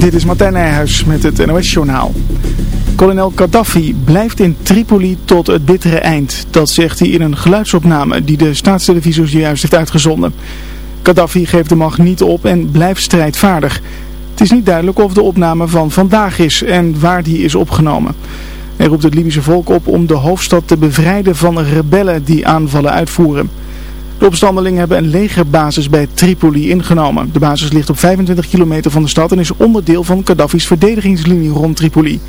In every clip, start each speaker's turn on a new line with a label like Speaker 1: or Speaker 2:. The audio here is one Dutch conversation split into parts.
Speaker 1: Dit is Martijn Nijhuis met het NOS-journaal. Kolonel Gaddafi blijft in Tripoli tot het bittere eind. Dat zegt hij in een geluidsopname die de staatstelevisie zojuist heeft uitgezonden. Gaddafi geeft de macht niet op en blijft strijdvaardig. Het is niet duidelijk of de opname van vandaag is en waar die is opgenomen. Hij roept het Libische volk op om de hoofdstad te bevrijden van rebellen die aanvallen uitvoeren. De opstandelingen hebben een legerbasis bij Tripoli ingenomen. De basis ligt op 25 kilometer van de stad en is onderdeel van Gaddafi's verdedigingslinie rond Tripoli.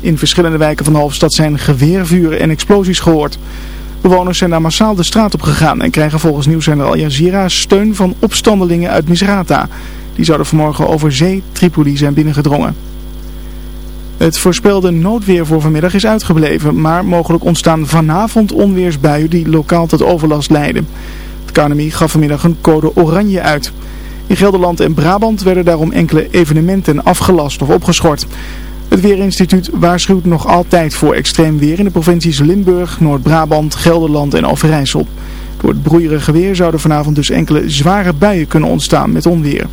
Speaker 1: In verschillende wijken van de hoofdstad zijn geweervuren en explosies gehoord. Bewoners zijn daar massaal de straat op gegaan en krijgen volgens nieuwszender Al Jazeera steun van opstandelingen uit Misrata. Die zouden vanmorgen over zee Tripoli zijn binnengedrongen. Het voorspelde noodweer voor vanmiddag is uitgebleven, maar mogelijk ontstaan vanavond onweersbuien die lokaal tot overlast leiden. Het KNMI gaf vanmiddag een code oranje uit. In Gelderland en Brabant werden daarom enkele evenementen afgelast of opgeschort. Het Weerinstituut waarschuwt nog altijd voor extreem weer in de provincies Limburg, Noord-Brabant, Gelderland en Overijssel. Door het broeierige weer zouden vanavond dus enkele zware buien kunnen ontstaan met onweer.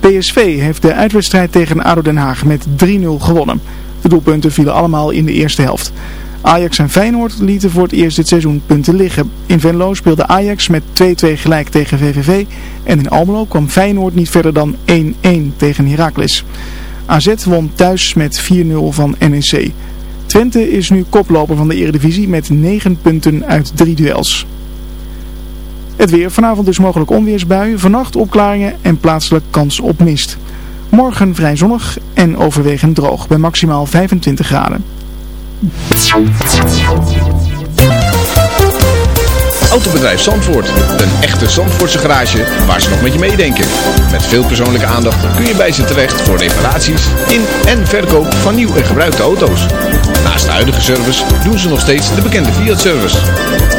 Speaker 1: PSV heeft de uitwedstrijd tegen ADO Den Haag met 3-0 gewonnen. De doelpunten vielen allemaal in de eerste helft. Ajax en Feyenoord lieten voor het eerst dit seizoen punten liggen. In Venlo speelde Ajax met 2-2 gelijk tegen VVV en in Almelo kwam Feyenoord niet verder dan 1-1 tegen Heracles. AZ won thuis met 4-0 van NEC. Twente is nu koploper van de eredivisie met 9 punten uit 3 duels. Het weer vanavond dus mogelijk onweersbuien, vannacht opklaringen en plaatselijk kans op mist. Morgen vrij zonnig en overwegend droog bij maximaal 25 graden.
Speaker 2: Autobedrijf Zandvoort. Een echte Zandvoortse garage waar ze nog met je meedenken. Met veel persoonlijke aandacht kun je bij ze terecht voor reparaties in en verkoop van nieuw en gebruikte auto's. Naast de huidige service doen ze nog steeds de bekende Fiat-service.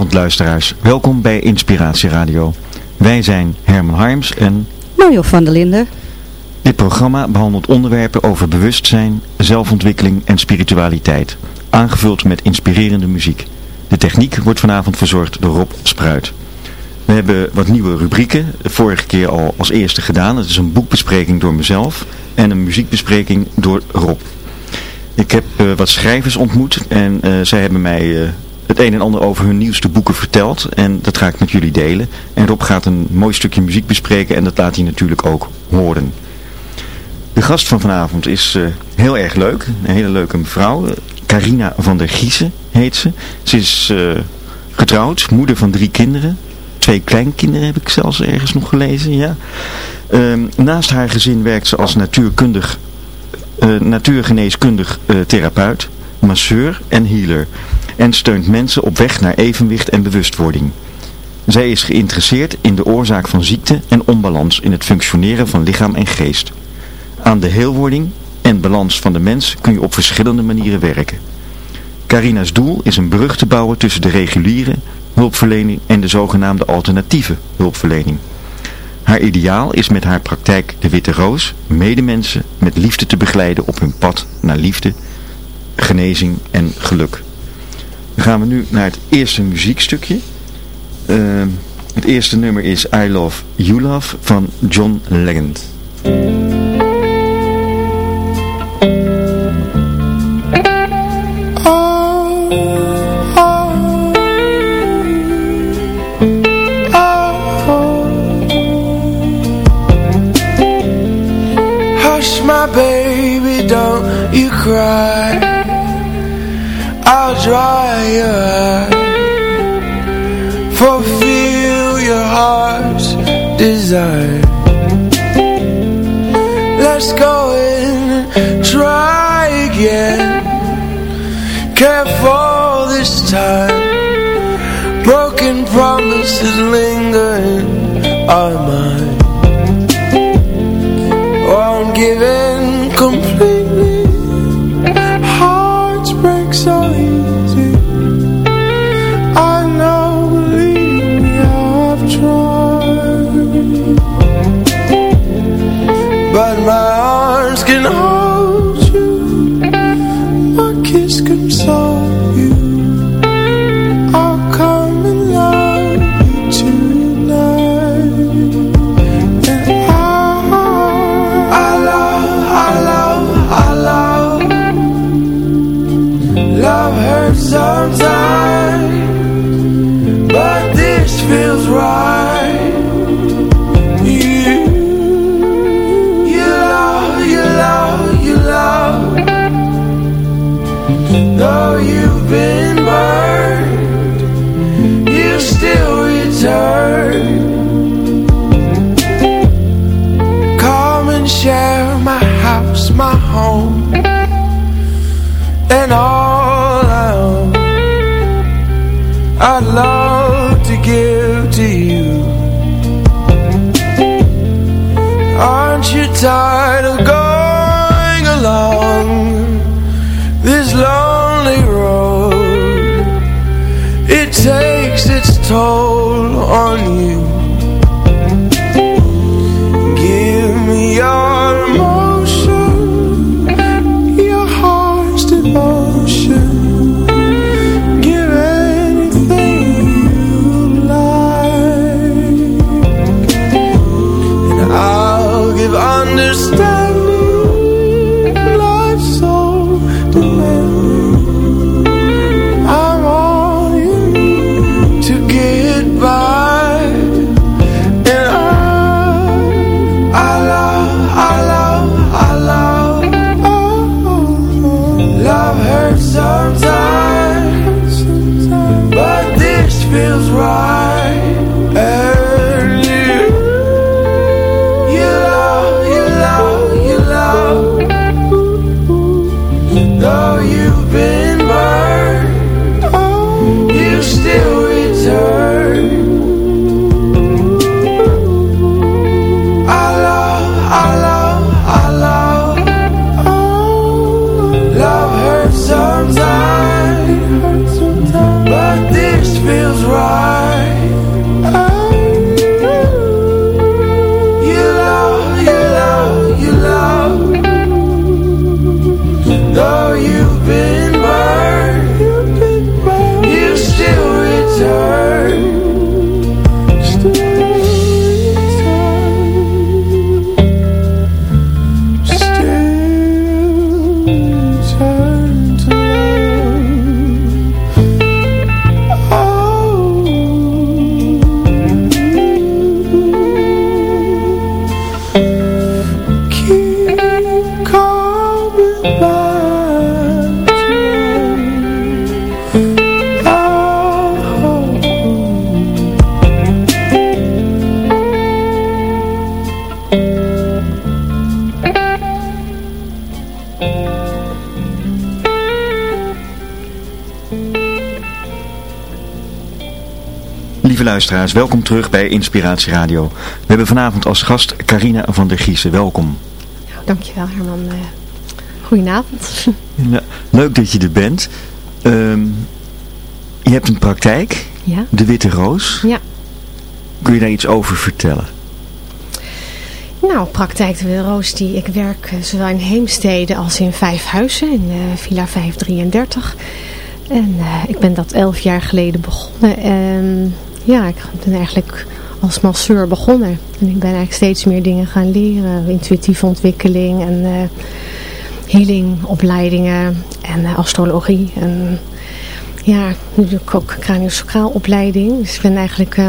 Speaker 3: Goedenavond luisteraars, welkom bij Inspiratie Radio. Wij zijn Herman Harms en
Speaker 4: Mario van der Linden.
Speaker 3: dit programma behandelt onderwerpen over bewustzijn, zelfontwikkeling en spiritualiteit. Aangevuld met inspirerende muziek. De techniek wordt vanavond verzorgd door Rob Spruit. We hebben wat nieuwe rubrieken, de vorige keer al als eerste gedaan. Het is een boekbespreking door mezelf en een muziekbespreking door Rob. Ik heb eh, wat schrijvers ontmoet en eh, zij hebben mij eh, het een en ander over hun nieuwste boeken verteld. En dat ga ik met jullie delen. En Rob gaat een mooi stukje muziek bespreken en dat laat hij natuurlijk ook horen. De gast van vanavond is eh, heel erg leuk. Een hele leuke mevrouw. Carina van der Giezen heet ze. Ze is eh, getrouwd, moeder van drie kinderen. Twee kleinkinderen heb ik zelfs ergens nog gelezen, ja. Ehm, naast haar gezin werkt ze als natuurkundig, eh, natuurgeneeskundig therapeut, masseur en healer. En steunt mensen op weg naar evenwicht en bewustwording. Zij is geïnteresseerd in de oorzaak van ziekte en onbalans in het functioneren van lichaam en geest. Aan de heelwording en balans van de mens kun je op verschillende manieren werken. Carina's doel is een brug te bouwen tussen de reguliere hulpverlening en de zogenaamde alternatieve hulpverlening. Haar ideaal is met haar praktijk De Witte Roos medemensen met liefde te begeleiden op hun pad naar liefde, genezing en geluk. Gaan we nu naar het eerste muziekstukje. Uh, het eerste nummer is I Love You Love van John Legend.
Speaker 5: Hush my baby, don't you cry I'll dry your eye Fulfill your heart's desire. Let's go and try again. Careful this time. Broken promises linger in our minds won't oh, give
Speaker 3: in luisteraars, welkom terug bij Inspiratie Radio. We hebben vanavond als gast Carina van der Giezen. Welkom.
Speaker 4: Dankjewel Herman. Eh, goedenavond.
Speaker 3: Ja, leuk dat je er bent. Ehm, je hebt een praktijk,
Speaker 4: Ja.
Speaker 3: de Witte Roos.
Speaker 4: Ja.
Speaker 3: Kun je daar iets over vertellen?
Speaker 4: Nou, praktijk de Wilde Roos, die, ik werk eh, zowel in Heemstede als in Vijfhuizen, in eh, Villa 533. En ik ben dat elf jaar geleden begonnen. En ja, ik ben eigenlijk als masseur begonnen. En ik ben eigenlijk steeds meer dingen gaan leren. Intuïtieve ontwikkeling en eh healingopleidingen en eh, astrologie. En ja, nu doe ik ook craniosacraal opleiding. Dus ik ben eigenlijk... eh,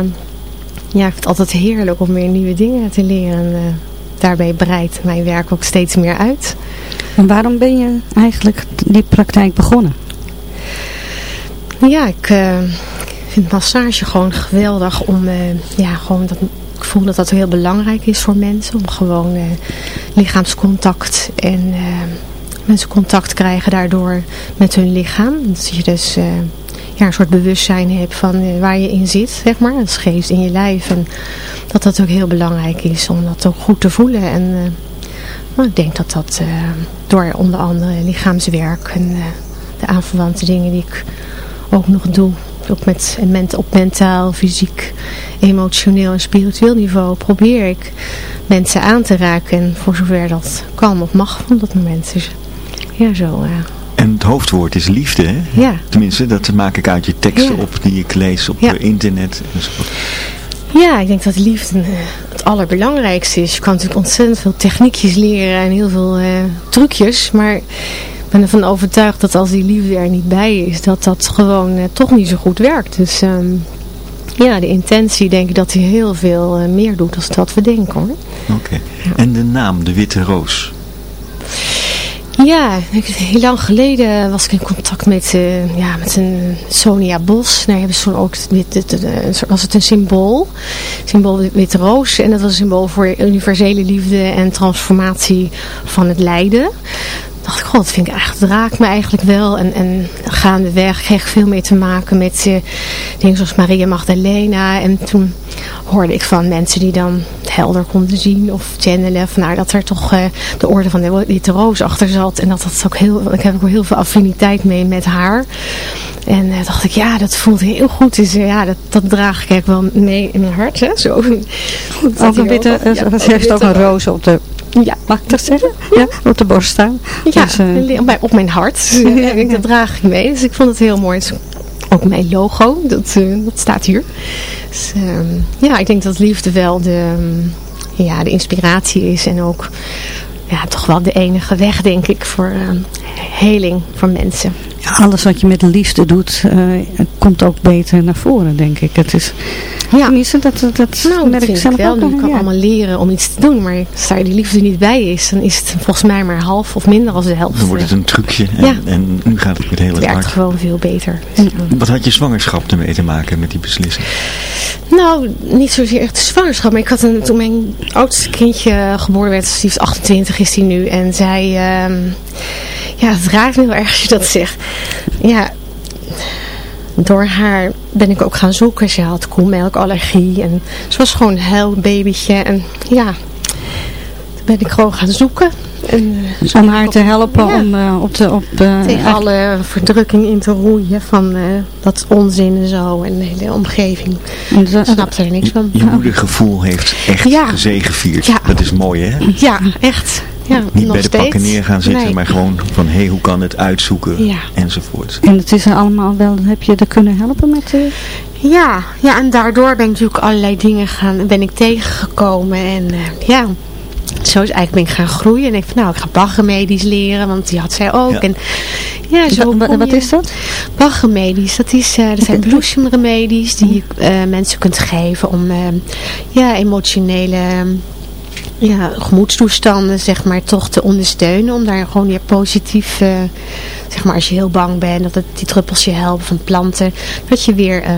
Speaker 4: ja, ik vind het altijd heerlijk om weer nieuwe dingen te leren. En, daarbij breidt mijn werk ook steeds meer uit.
Speaker 6: En waarom ben je eigenlijk die praktijk begonnen?
Speaker 4: Ja, ik eh, vind massage gewoon geweldig om, eh, ja, gewoon dat, ik voel dat dat heel belangrijk is voor mensen. Om gewoon eh, lichaamscontact en eh, mensen contact krijgen daardoor met hun lichaam. Dat je dus ja, een soort bewustzijn hebt van waar je in zit, zeg maar. Dat geest in je lijf. En dat dat ook heel belangrijk is om dat ook goed te voelen. En nou, ik denk dat dat door onder andere lichaamswerk en de aanverwante dingen die ik ook nog doe. Ook met, op mentaal, fysiek, emotioneel en spiritueel niveau probeer ik mensen aan te raken. En voor zover dat kan of mag op dat moment. Dus ja, zo.
Speaker 3: En het hoofdwoord is liefde, hè?
Speaker 4: Ja.
Speaker 3: Tenminste, dat maak ik uit je teksten
Speaker 4: Ja.
Speaker 3: op die ik lees op
Speaker 4: Ja.
Speaker 3: internet. enzovoort.
Speaker 4: Ja, ik denk dat liefde eh, het allerbelangrijkste is. Je kan natuurlijk ontzettend veel techniekjes leren en heel veel eh, trucjes. Maar ben ervan overtuigd dat als die liefde er niet bij is, dat dat gewoon eh, toch niet zo goed werkt. Dus ehm, ja, de intentie denk ik dat hij heel veel eh, meer doet dan dat we denken hoor.
Speaker 3: Oké. En de naam, de Witte Roos.
Speaker 4: Ja, heel lang geleden was ik in contact met, eh, ja, met een Sonia Bos. Daar hebben ze toen ook, was het een symbool, symbool wit- witte roos. En dat was een symbool voor universele liefde en transformatie van het lijden. Dacht ik, god, dat vind ik eigenlijk, raakt me eigenlijk wel. En, en gaandeweg kreeg ik veel meer te maken met eh, dingen zoals Maria Magdalena. En toen hoorde ik van mensen die dan helder konden zien of channelen. Van, nou, dat er toch eh, de orde van de Witte Roos achter zat. En dat dat ook heel, ik heb ook heel veel affiniteit mee met haar. En eh, dacht ik, ja, dat voelt heel goed. Dus ja, dat, dat draag ik eigenlijk wel mee in mijn hart. Hè? Zo. Goed,
Speaker 6: Ook een witte,
Speaker 4: Ja,
Speaker 6: ze heeft ook een
Speaker 4: roos
Speaker 6: op de,
Speaker 4: ja.
Speaker 6: mag ik dat zeggen? Ja, op de borst staan.
Speaker 4: Ja,
Speaker 6: Dus, eh,
Speaker 4: op mijn- hart. Dus, ik- dat draag ik mee. Dus ik vond het heel mooi. Is ook mijn logo, dat, eh, dat staat hier. Dus, ehm, ja, ik denk dat liefde wel de, ehm, ja, de inspiratie is. En ook ja, toch wel de enige weg, denk ik, voor ehm, heling voor mensen.
Speaker 6: Alles wat je met liefde doet, eh, komt ook beter naar voren, denk ik. Het is,
Speaker 4: Ja.
Speaker 6: tenminste, dat, dat, dat
Speaker 4: Nou,
Speaker 6: merk ik zelf
Speaker 4: ik wel.
Speaker 6: ook.
Speaker 4: Nu
Speaker 6: nog,
Speaker 4: kan
Speaker 6: ja.
Speaker 4: allemaal leren om iets te doen. Maar als daar die liefde niet bij is, dan is het volgens mij maar half of minder als de helft.
Speaker 3: Dan wordt het een trucje en,
Speaker 4: Ja.
Speaker 3: en nu gaat het met heel
Speaker 4: Het
Speaker 3: het
Speaker 4: werkt
Speaker 3: hard.
Speaker 4: gewoon veel beter. Dus,
Speaker 3: Wat had je zwangerschap ermee te maken met die beslissing?
Speaker 4: Nou, niet zozeer echt zwangerschap. Maar ik had een, toen mijn oudste kindje geboren werd, die is 28 is die nu. En zij, ehm, ja, het raakt me heel erg als je dat zegt. Ja, door haar ben ik ook gaan zoeken. Ze had koelmelkallergie en ze was gewoon een huilbabytje. En ja, toen ben ik gewoon gaan zoeken. En, eh,
Speaker 6: Om haar te helpen
Speaker 4: Ja.
Speaker 6: om eh, op de... Op, eh,
Speaker 4: tegen alle verdrukking in te roeien van eh, dat onzin en zo. En de hele omgeving.
Speaker 6: en dat-
Speaker 4: snapte er niks
Speaker 3: Je,
Speaker 4: van.
Speaker 3: je moedergevoel heeft echt
Speaker 4: Ja.
Speaker 3: gezegevierd.
Speaker 4: Ja.
Speaker 3: Dat is mooi hè?
Speaker 4: Ja, echt. Ja,
Speaker 3: Niet
Speaker 4: nog
Speaker 3: bij de
Speaker 4: steeds.
Speaker 3: pakken neer gaan zitten,
Speaker 4: Nee.
Speaker 3: maar gewoon van hé, hoe kan het uitzoeken
Speaker 4: Ja.
Speaker 3: enzovoort.
Speaker 6: En het is er allemaal wel, heb je er kunnen helpen met de...
Speaker 4: Ja, ja, en daardoor ben ik natuurlijk allerlei dingen gaan, ben ik tegengekomen. En eh, ja, zo is eigenlijk ben ik gaan groeien. En ik van, nou, ik ga Bach-remedies leren, want die had zij ook.
Speaker 3: Ja.
Speaker 4: En ja, zo
Speaker 6: wat
Speaker 4: je-
Speaker 6: is dat?
Speaker 4: Bach-remedies, dat, is, eh, dat zijn bloesemremedies die je eh, mensen kunt geven om eh, ja, emotionele ja, gemoedstoestanden zeg maar toch te ondersteunen. Om daar gewoon weer positief, eh, zeg maar als je heel bang bent, dat het, die druppels je helpen van planten. Dat je weer eh,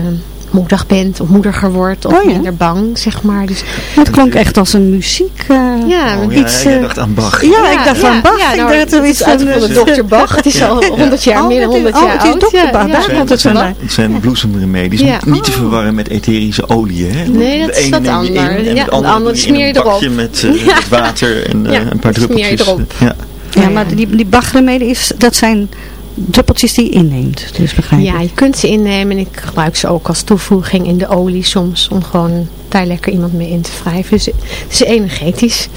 Speaker 4: moedig bent of moediger wordt of
Speaker 6: Oh ja.
Speaker 4: minder bang, zeg maar. Dus,
Speaker 6: Het klonk echt als een muziek. eh,
Speaker 4: ja,
Speaker 3: Oh, ja,
Speaker 6: iets,
Speaker 3: jij
Speaker 6: eh,
Speaker 3: dacht aan Bach.
Speaker 6: Ja, ik dacht aan Bach.
Speaker 4: Ja,
Speaker 6: ik
Speaker 4: nou,
Speaker 6: dacht er
Speaker 4: is
Speaker 6: iets van
Speaker 4: Dr. Bach. Het is al
Speaker 3: Ja.
Speaker 4: 100 jaar,
Speaker 6: Oh,
Speaker 4: meer dan
Speaker 6: het is-
Speaker 4: 100 jaar
Speaker 6: oh, het is
Speaker 4: oud. Ja,
Speaker 6: Bach,
Speaker 4: ja,
Speaker 6: daar
Speaker 4: het
Speaker 6: komt het
Speaker 4: is
Speaker 6: vandaan.
Speaker 3: Het zijn bloesemremedies.
Speaker 4: Ja.
Speaker 3: Niet te verwarren met etherische oliën. Hè?
Speaker 4: Nee, dat is
Speaker 3: ene
Speaker 4: wat
Speaker 3: neem je
Speaker 4: ander.
Speaker 3: in en
Speaker 4: Ja,
Speaker 3: het
Speaker 4: de
Speaker 3: andere
Speaker 4: andere smeer
Speaker 3: een
Speaker 4: je erop.
Speaker 3: bakje met, eh,
Speaker 4: Ja.
Speaker 3: met water en eh,
Speaker 4: Ja,
Speaker 3: een paar
Speaker 4: dat
Speaker 3: druppeltjes.
Speaker 4: erop.
Speaker 3: Ja.
Speaker 6: Ja, maar die, die Bachremedie is, dat zijn druppeltjes die je inneemt. Dus begrijp ik.
Speaker 4: Ja, je kunt ze innemen en ik gebruik ze ook als toevoeging in de olie soms. Om gewoon daar lekker iemand mee in te wrijven. Dus het is energetisch.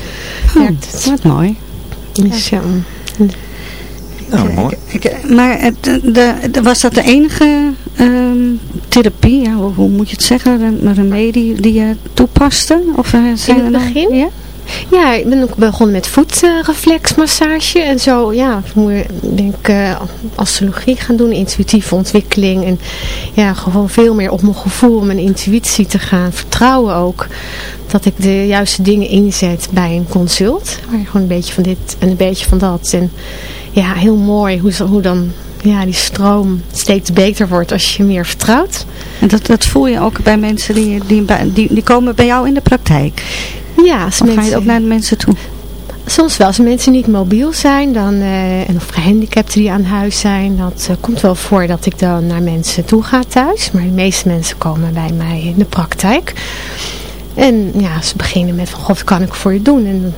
Speaker 6: Oh,
Speaker 4: werkt het.
Speaker 6: wat mooi.
Speaker 4: Dus, ja,
Speaker 3: Nou, mooi.
Speaker 6: Ik- maar het, de, de- was dat de enige ehm, therapie, ja, hoe, hoe moet je het zeggen, een remedie die je toepaste? Of eh, zijn
Speaker 4: In
Speaker 6: er
Speaker 4: het
Speaker 6: nog-
Speaker 4: begin?
Speaker 6: Ja?
Speaker 4: Ja, ik ben ook begonnen met voetreflexmassage en zo. Ja, ben ik eh astrologie gaan doen, intuïtieve ontwikkeling. En ja, gewoon veel meer op mijn gevoel, mijn intuïtie te gaan vertrouwen ook. Dat ik de juiste dingen inzet bij een consult. Waar je gewoon een beetje van dit en een beetje van dat. En ja, heel mooi hoe, hoe dan ja, die stroom steeds beter wordt als je meer vertrouwt.
Speaker 6: En dat, dat voel je ook bij mensen die, die, die, die komen bij jou in de praktijk?
Speaker 4: Ja, als
Speaker 6: Of ga je ook naar de mensen toe?
Speaker 4: Soms wel, als mensen niet mobiel zijn dan, eh, en of gehandicapten die aan huis zijn, dat eh, komt wel voor dat ik dan naar mensen toe ga thuis. Maar de meeste mensen komen bij mij in de praktijk. En ja, ze beginnen met van, god, wat kan ik voor je doen? En dan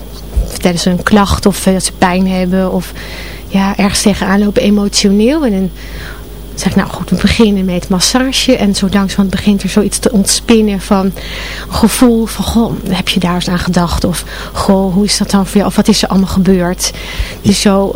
Speaker 4: vertellen ze een klacht of eh, dat ze pijn hebben of ja, ergens tegenaan lopen emotioneel. En dan zeg ik, nou goed, we beginnen met massage. En zo langzamerhand begint er zoiets te ontspinnen van een gevoel van, goh, heb je daar eens aan gedacht? Of, goh, hoe is dat dan voor jou? Of wat is er allemaal gebeurd? Dus zo,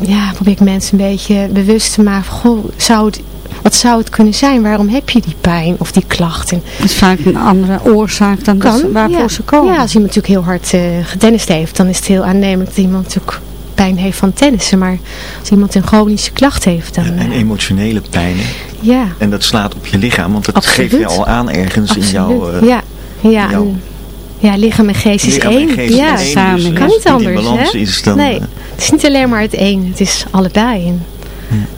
Speaker 4: ja, probeer ik mensen een beetje bewust te maken van, goh, zou het, wat zou het kunnen zijn? Waarom heb je die pijn of die klachten?
Speaker 6: Het is vaak een andere oorzaak dan ze- waarvoor
Speaker 4: ja.
Speaker 6: ze komen.
Speaker 4: Ja, als iemand natuurlijk heel hard eh getennist heeft, dan is het heel aannemelijk dat iemand natuurlijk pijn heeft van tennissen. Maar als iemand een chronische klacht heeft, dan...
Speaker 3: En
Speaker 4: eh,
Speaker 3: emotionele pijnen.
Speaker 4: ja,
Speaker 3: En dat slaat op je lichaam, want dat
Speaker 4: Absoluut.
Speaker 3: geeft je al aan ergens in jouw... eh,
Speaker 4: ja, ja,
Speaker 3: jouw
Speaker 4: en- ja, lichaam en geest is
Speaker 3: lichaam
Speaker 4: één.
Speaker 3: geest
Speaker 4: ja,
Speaker 3: is één,
Speaker 6: samen.
Speaker 3: dus
Speaker 6: Kan
Speaker 3: als
Speaker 4: kan niet anders,
Speaker 3: in balans
Speaker 4: hè?
Speaker 3: is, dan...
Speaker 4: nee,
Speaker 3: eh,
Speaker 4: het is niet alleen maar het een, het is allebei. En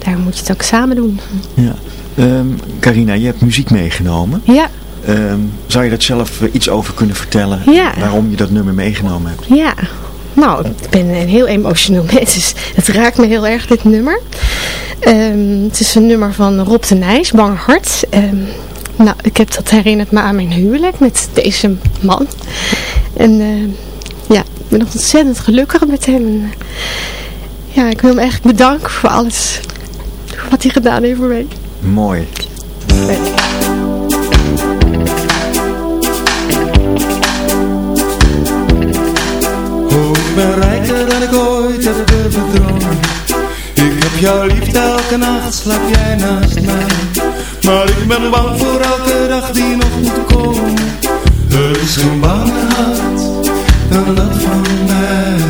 Speaker 4: daar moet je het ook samen doen.
Speaker 3: ja. Ehm, Carina, je hebt muziek meegenomen.
Speaker 4: Ja,
Speaker 3: Ehm, zou je daar zelf eh, iets over kunnen vertellen?
Speaker 4: Ja.
Speaker 3: Waarom je dat nummer meegenomen hebt?
Speaker 4: ja. Nou, ik ben een heel emotioneel mens, dus het raakt me heel erg, dit nummer. Ehm, het is een nummer van Rob de Nijs, Bang Hart. Ehm, nou, ik heb dat herinnerd me aan mijn huwelijk met deze man. En ehm, ja, ik ben nog ontzettend gelukkig met hem. En, eh, ja, ik wil hem echt bedanken voor alles wat hij gedaan heeft voor mij.
Speaker 3: Mooi.
Speaker 7: Ik heb durven dromen. Ik heb jou lief, elke nacht slaap jij naast mij. Maar ik ben bang voor elke dag die nog moet komen. Er is geen banger hart dan dat van mij.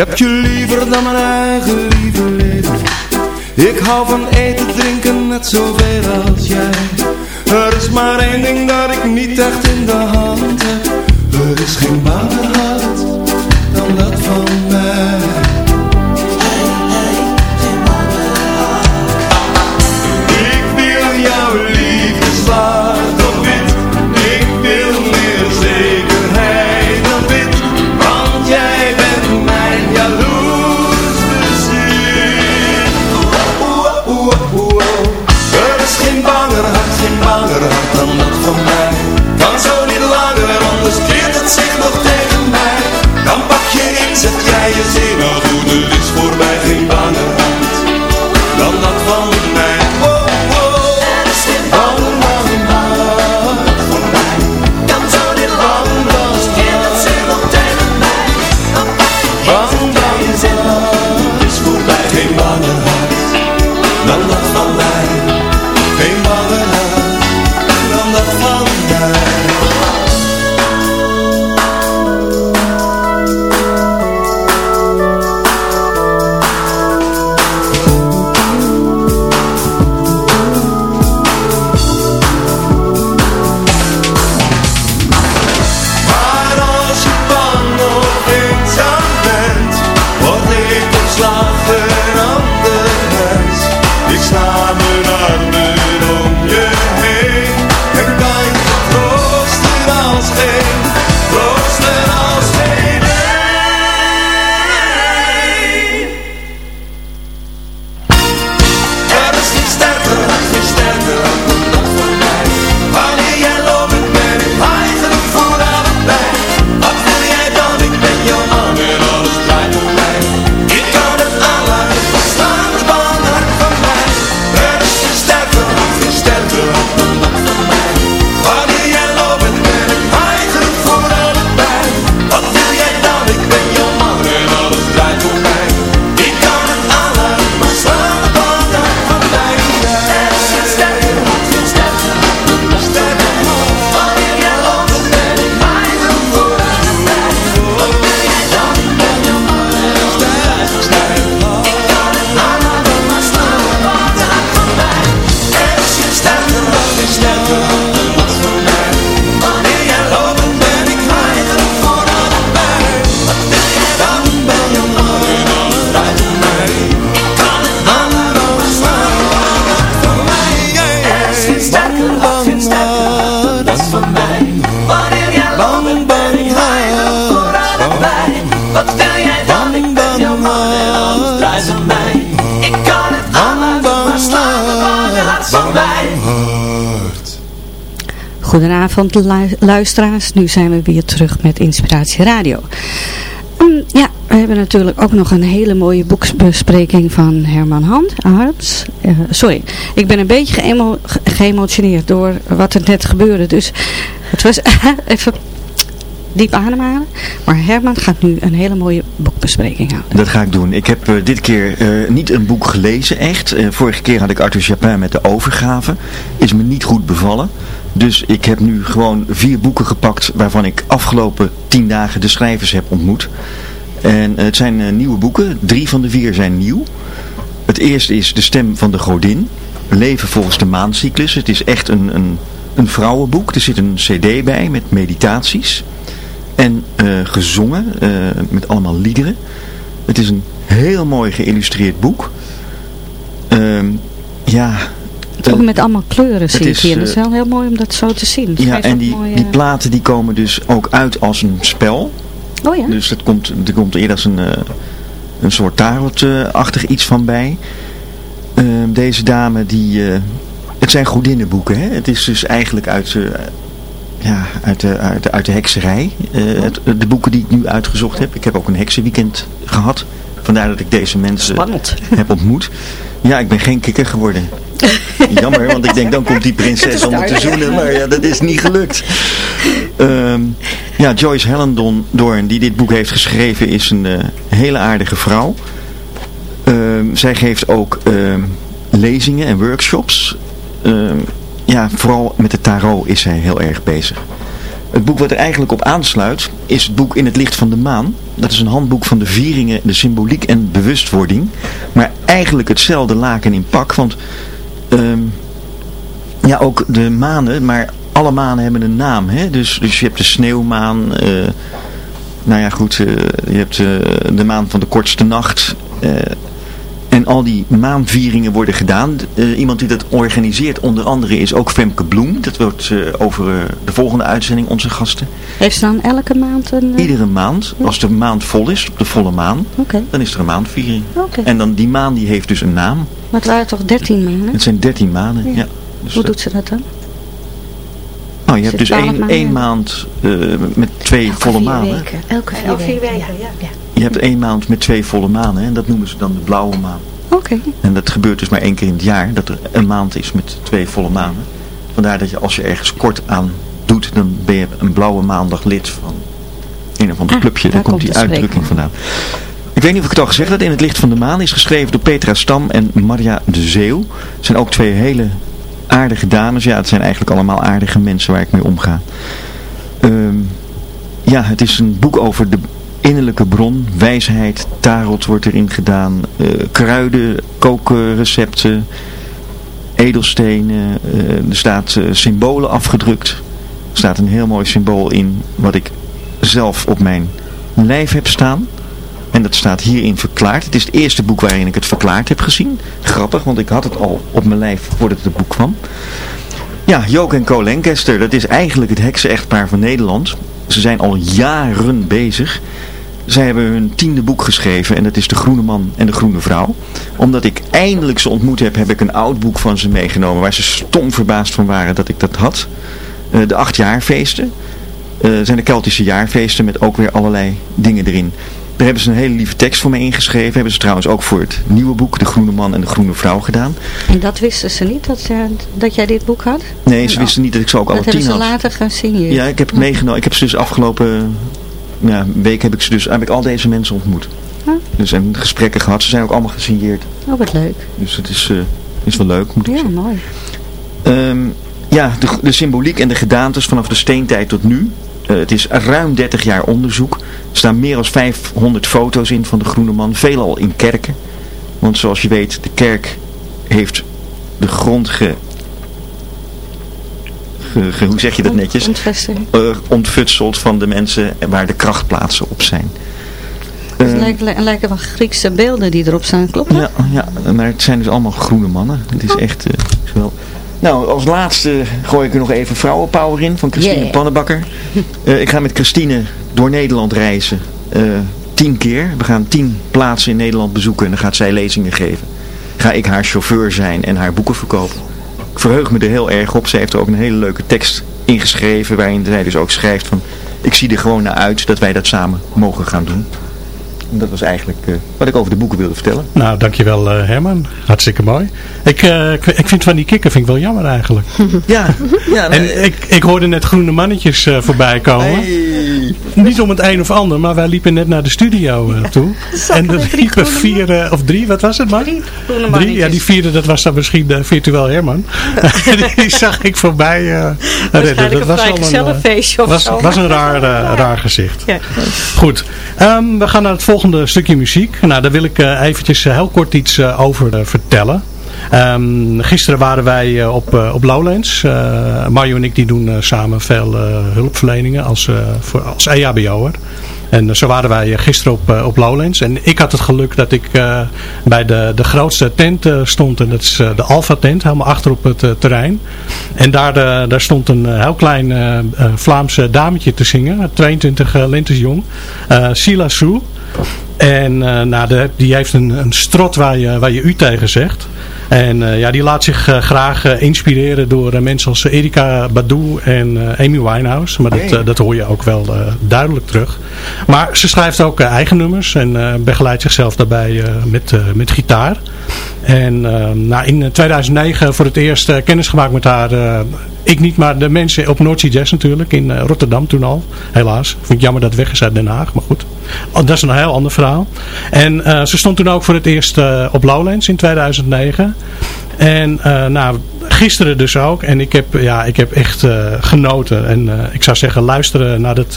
Speaker 7: Heb je liever dan mijn eigen lieve leven. Ik hou van eten, drinken, net zoveel als jij. Er is maar één ding dat ik niet echt in de hand heb. Er is geen banger hart dan dat van mij.
Speaker 6: Goedenavond lu- luisteraars, nu zijn we weer terug met Inspiratie Radio. Mm, ja, we hebben natuurlijk ook nog een hele mooie boeksbespreking van Herman Hand. Eh, sorry, ik ben een beetje geëmo- ge- geëmotioneerd door wat er net gebeurde. Dus het was even diep ademhalen. Maar Herman gaat nu een hele mooie boekbespreking houden.
Speaker 3: Dat ga ik doen. Ik heb eh, dit keer eh, niet een boek gelezen, echt. Eh, vorige keer had ik Arthur Chapin met de overgave. Is me niet goed bevallen. Dus ik heb nu gewoon vier boeken gepakt waarvan ik afgelopen tien dagen de schrijvers heb ontmoet. En het zijn nieuwe boeken. Drie van de vier zijn nieuw. Het eerste is De Stem van de Godin. Leven volgens de maancyclus. Het is echt een, een, een vrouwenboek. Er zit een cd bij met meditaties. En eh, gezongen eh, met allemaal liederen. Het is een heel mooi geïllustreerd boek. Ehm, ja...
Speaker 6: Ook met allemaal kleuren zie ik hier. Dat is
Speaker 3: eh,
Speaker 6: wel heel mooi om dat zo te zien.
Speaker 3: Ja, en die, die platen die komen dus ook uit als een spel.
Speaker 6: Oh ja?
Speaker 3: Dus het komt, er komt eerder als een, een soort tarotachtig iets van bij. Ehm, deze dame die... het zijn godinnenboeken. Hè? Het is dus eigenlijk uit, ja, uit, de, uit, de, uit de hekserij. Eh, het, de boeken die ik nu uitgezocht heb. Ik heb ook een heksenweekend gehad. Vandaar dat ik deze mensen
Speaker 6: Spannend.
Speaker 3: heb ontmoet. Ja, ik ben geen kikker geworden. Jammer, want ik denk dan komt die prinses om me te zoenen. Maar ja, dat is niet gelukt. Ehm, ja, Joyce Hellendoorn, die dit boek heeft geschreven, is een eh, hele aardige vrouw. Ehm, zij geeft ook ehm, lezingen en workshops. Ja, vooral met de tarot is zij heel erg bezig. Het boek wat er eigenlijk op aansluit is het boek In het licht van de maan. Dat is een handboek van de vieringen, de symboliek en bewustwording. Maar eigenlijk hetzelfde laken in pak. Want ehm, ja, ook de manen, maar alle manen hebben een naam. Hè? Dus, dus je hebt de sneeuwmaan. eh, nou ja goed, eh, je hebt eh, de maan van de kortste nacht. En al die maanvieringen worden gedaan. Eh, iemand die dat organiseert onder andere is ook Femke Bloem. Dat wordt eh, over eh, de volgende uitzending onze gasten.
Speaker 6: Heeft ze dan elke maand een...
Speaker 3: Iedere maand, als de maand vol is, op de volle maan,
Speaker 6: Oké.
Speaker 3: dan is er een maandviering.
Speaker 6: Oké.
Speaker 3: En dan die maan die heeft dus een naam.
Speaker 6: Maar het waren toch 13 maanden?
Speaker 3: Het zijn 13 maanden, ja.
Speaker 6: Ja.
Speaker 3: Dus,
Speaker 6: Hoe doet ze dat dan?
Speaker 3: nou, je hebt dus
Speaker 6: 12
Speaker 3: één, één maand eh, met twee volle maanden.
Speaker 4: Elke vier,
Speaker 6: Elke vier
Speaker 4: weken.
Speaker 6: weken,
Speaker 4: ja.
Speaker 6: ja.
Speaker 3: Je hebt één maand met twee volle maanden. hè, En dat noemen ze dan de blauwe maan.
Speaker 6: Oké.
Speaker 3: En dat gebeurt dus maar één keer in het jaar. Dat er een maand is met twee volle maanden. Vandaar dat je als je ergens kort aan doet. Dan ben je een blauwe maandag lid van een of ander
Speaker 6: Ah,
Speaker 3: clubje. Daar,
Speaker 6: daar
Speaker 3: komt die uitdrukking vandaan. Ik weet niet of ik het al gezegd had. In het licht van de maan is geschreven door Petra Stam en Maria de Zeeuw. Het zijn ook twee hele aardige dames. Ja, het zijn eigenlijk allemaal aardige mensen waar ik mee omga. Ehm, ja, het is een boek over de innerlijke bron, wijsheid, tarot wordt erin gedaan, eh, kruiden, kookrecepten, edelstenen, eh, er staat eh, symbolen afgedrukt. Er staat een heel mooi symbool in wat ik zelf op mijn lijf heb staan. En dat staat hierin verklaard. Het is het eerste boek waarin ik het verklaard heb gezien. Grappig, want ik had het al op mijn lijf voordat het boek kwam. Ja, Joke en Co Lancaster, dat is eigenlijk het heksen-echtpaar van Nederland. Ze zijn al jaren bezig. Zij hebben hun tiende boek geschreven en dat is De Groene Man en de Groene Vrouw. Omdat ik eindelijk ze ontmoet heb, heb ik een oud boek van ze meegenomen waar ze stom verbaasd van waren dat ik dat had. Eh, de acht jaarfeesten. Eh zijn de Keltische jaarfeesten met ook weer allerlei dingen erin. Daar hebben ze een hele lieve tekst voor me ingeschreven. Hebben ze trouwens ook voor het nieuwe boek De Groene Man en de Groene Vrouw gedaan.
Speaker 6: En dat wisten ze niet, dat, eh, dat jij dit boek had?
Speaker 3: Nee, ze wisten niet dat ik ze ook alle
Speaker 6: Dat hebben
Speaker 3: tien
Speaker 6: ze
Speaker 3: had.
Speaker 6: later gesigneerd.
Speaker 3: Ja, ik heb het meegenomen. Ik heb ze dus afgelopen ja, week heb ik ze dus heb ik al deze mensen ontmoet.
Speaker 6: Huh?
Speaker 3: Dus en gesprekken gehad. Ze zijn ook allemaal gesigneerd.
Speaker 6: Oh, wat leuk.
Speaker 3: Dus het is, eh, is wel leuk, moet ik
Speaker 6: Ja,
Speaker 3: zeggen.
Speaker 6: mooi.
Speaker 3: Ehm, ja, de, de symboliek en de gedaantes vanaf de steentijd tot nu. Eh, het is ruim 30 jaar onderzoek. Er staan meer dan 500 foto's in van de Groene Man. Veelal in kerken. Want zoals je weet, de kerk heeft de grond ge... hoe zeg je dat netjes? Eh, ontfutseld van de mensen waar de krachtplaatsen op zijn.
Speaker 6: Het
Speaker 3: Eh,
Speaker 6: lijken, li- lijken wel Griekse beelden die erop staan, klopt dat?
Speaker 3: ja, ja, maar het zijn dus allemaal groene mannen. Het is echt eh, geweldig. Nou, als laatste gooi ik er nog even Vrouwenpower in van Christine
Speaker 6: Yeah.
Speaker 3: Pannenbakker. Ik ga met Christine door Nederland reizen. tien keer. We gaan tien plaatsen in Nederland bezoeken en dan gaat zij lezingen geven. Ga ik haar chauffeur zijn en haar boeken verkopen. Ik verheug me er heel erg op. Ze heeft er ook een hele leuke tekst ingeschreven waarin zij dus ook schrijft van... Ik zie er gewoon naar uit dat wij dat samen mogen gaan doen. En dat was eigenlijk eh, wat ik over de boeken wilde vertellen.
Speaker 8: Nou, dankjewel eh, Herman. Hartstikke mooi. Ik, eh, ik, ik vind van die kikker vind ik wel jammer eigenlijk.
Speaker 3: Ja, ja
Speaker 8: En ik, ik hoorde net groene mannetjes eh, voorbij komen. Niet om het een of ander, maar wij liepen net naar de studio eh, toe. en er liepen vier, of drie, wat was het maar? Drie Ja, die vierde, dat was dan misschien eh, virtueel Herman. die zag ik voorbij eh Dat was wel een, eh,
Speaker 6: of
Speaker 8: was,
Speaker 6: zo.
Speaker 8: was een raar, raar gezicht.
Speaker 6: Ja.
Speaker 8: Goed, Ehm, we gaan naar het volgende stukje muziek. Nou, daar wil ik eventjes heel kort iets over vertellen. Ehm, gisteren waren wij eh, op, eh, op Lowlands. Eh, Mario en ik die doen samen veel hulpverleningen als, voor, als EHBO'er. En zo waren wij gisteren op, op Lowlands. En ik had het geluk dat ik bij de, de grootste tent stond. En dat is de Alpha tent, helemaal achter op het terrein. En daar, daar stond een heel klein Vlaamse dametje te zingen. 22 uh, lentes jong. Sila Sue. En nou, de, die heeft een, een strot waar je, waar je u tegen zegt. En eh, ja, die laat zich eh, graag eh, inspireren door mensen als Erika Badu en Amy Winehouse. Maar dat, dat hoor je ook wel duidelijk terug. Maar ze schrijft ook eigen nummers en begeleidt zichzelf daarbij met, met gitaar. En eh, nou, in 2009 voor het eerst kennis gemaakt met haar. ik niet, maar de mensen op Noordzee Jazz natuurlijk. In Rotterdam toen al. Helaas. Vind ik jammer dat het weg is uit Den Haag. Maar goed. Oh, dat is een heel ander verhaal. En eh, ze stond toen ook voor het eerst eh, op Lowlands in 2009. En eh, nou, gisteren dus ook. En ik heb, ja, ik heb echt genoten. En ik zou zeggen, luisteren naar het,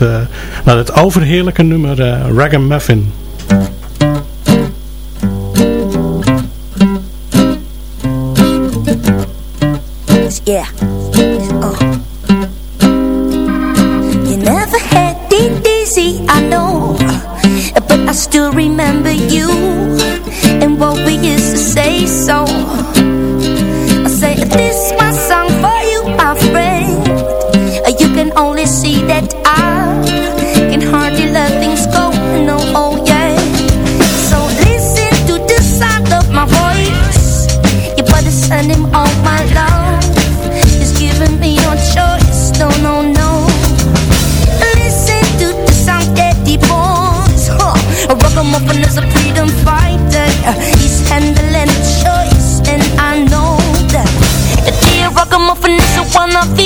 Speaker 8: naar het overheerlijke nummer Ragamuffin.
Speaker 9: Yeah. I still remember you and what we used to say so.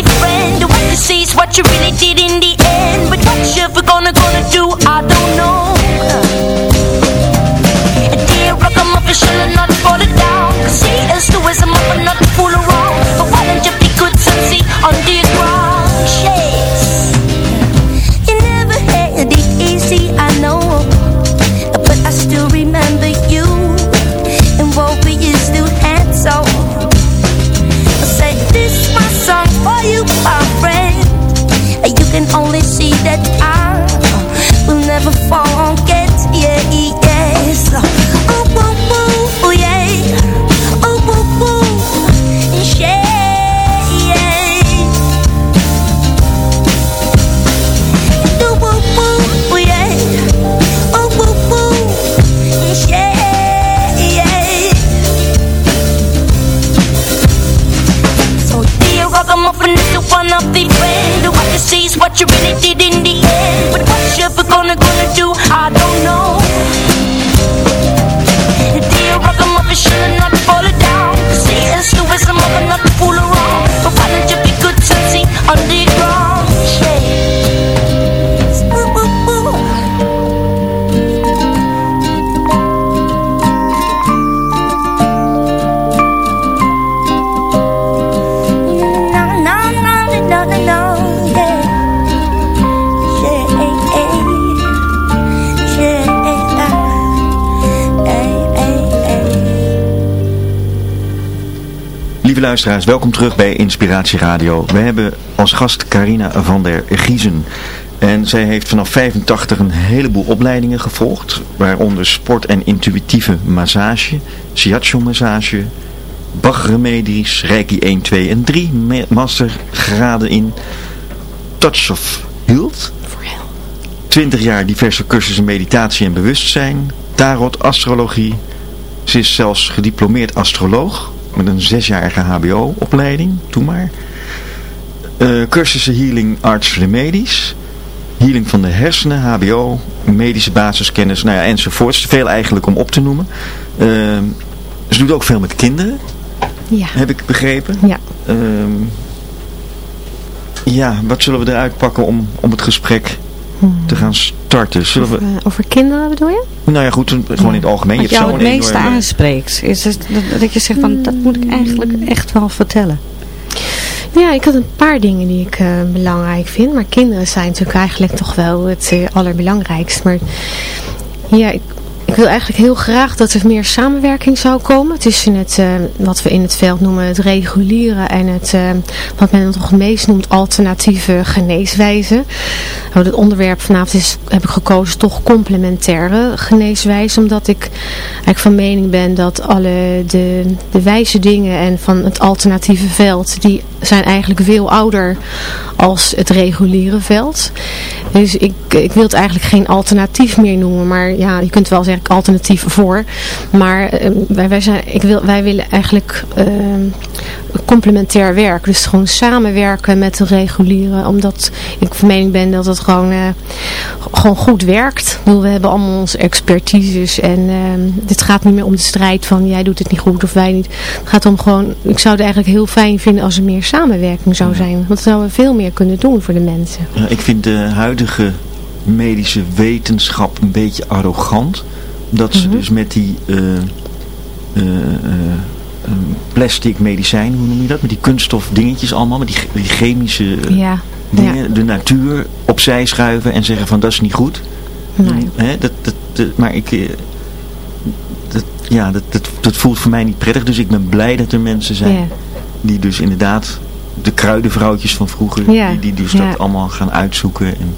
Speaker 9: What you see is what you really did in the
Speaker 3: luisteraars, welkom terug bij Inspiratie Radio. We hebben als gast Carina van der Giezen. En zij heeft vanaf 85 een heleboel opleidingen gevolgd. Waaronder sport- en intuïtieve massage, shiatsu massage, Bach-remedies, Reiki 1, 2 en 3, ma- mastergraden in Touch of Health. 20 jaar diverse cursussen meditatie en bewustzijn, tarot, astrologie. Ze is zelfs gediplomeerd astroloog met een zesjarige hbo-opleiding, doe maar. Eh, cursussen Healing Arts Remedies, Healing van de hersenen, hbo, medische basiskennis, nou ja, enzovoorts. Veel eigenlijk om op te noemen. Eh, ze doet ook veel met kinderen,
Speaker 4: Ja.
Speaker 3: heb ik begrepen.
Speaker 4: Ja.
Speaker 3: Ehm, ja, wat zullen we eruit pakken om, om het gesprek te gaan starten? Zullen we...
Speaker 4: Eh, over kinderen bedoel je?
Speaker 3: Nou ja, goed, gewoon in het algemeen.
Speaker 6: Wat
Speaker 3: je
Speaker 6: jou het meeste
Speaker 3: enorme-
Speaker 6: aanspreekt, is het dat, dat je zegt van, dat moet ik eigenlijk echt wel vertellen.
Speaker 4: Ja, ik had een paar dingen die ik eh, belangrijk vind. Maar kinderen zijn natuurlijk eigenlijk toch wel het eh, allerbelangrijkst. Maar ja, ik, ik wil eigenlijk heel graag dat er meer samenwerking zou komen tussen het, eh, wat we in het veld noemen het reguliere en het, eh, wat men nog het meest noemt alternatieve geneeswijzen. Nou, het onderwerp vanavond is, heb ik gekozen toch complementaire geneeswijze, omdat ik eigenlijk van mening ben dat alle de, wijze dingen en van het alternatieve veld, die zijn eigenlijk veel ouder als het reguliere veld. Dus ik, ik wil het eigenlijk geen alternatief meer noemen, maar ja, je kunt wel zeggen alternatief voor. Maar eh, wij, wij, zijn, ik wil, wij willen eigenlijk eh, complementair werk. Dus gewoon samenwerken met de reguliere, omdat ik van mening ben dat het gewoon, eh, gewoon goed werkt. Bedoel, we hebben allemaal onze expertises en eh, dit gaat niet meer om de strijd van jij doet het niet goed of wij niet. Het gaat om gewoon, ik zou het eigenlijk heel fijn vinden als er meer samenwerking zou zijn. Want dan zouden we veel meer kunnen doen voor de mensen.
Speaker 3: Ja, ik vind de huidige medische wetenschap een beetje arrogant. Dat ze
Speaker 4: Mhm.
Speaker 3: dus met die eh, eh, eh, eh, plastic medicijn, hoe noem je dat? Met die kunststof dingetjes allemaal, met die, die chemische
Speaker 4: Ja,
Speaker 3: dingen, de natuur opzij schuiven en zeggen van dat is niet goed.
Speaker 4: Nee.
Speaker 3: Dat, dat, dat- maar ik... dat, ja, dat, dat, dat voelt voor mij niet prettig. Dus ik ben blij dat er mensen zijn
Speaker 4: Ja.
Speaker 3: die dus inderdaad de kruidenvrouwtjes van vroeger, die, die dus dat allemaal gaan uitzoeken en.